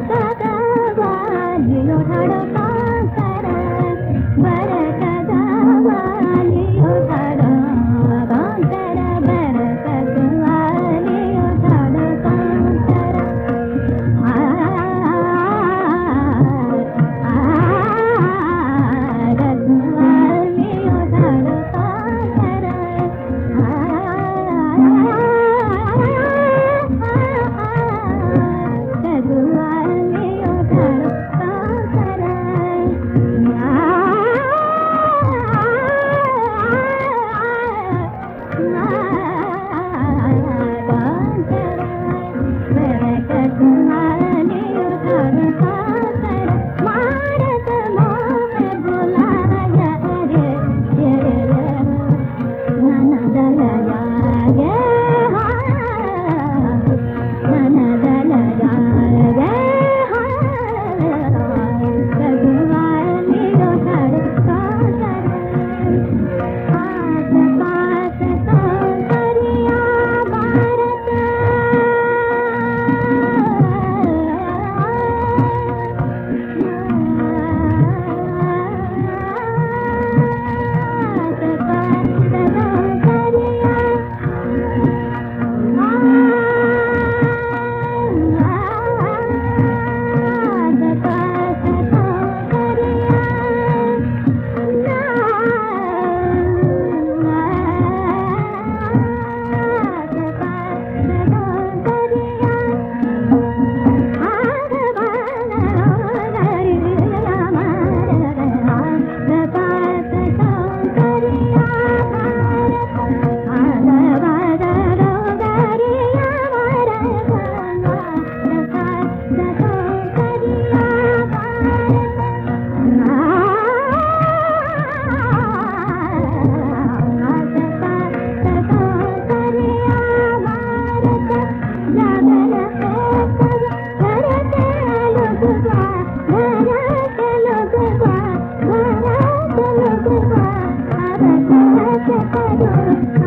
「ただは二の春か」Thank.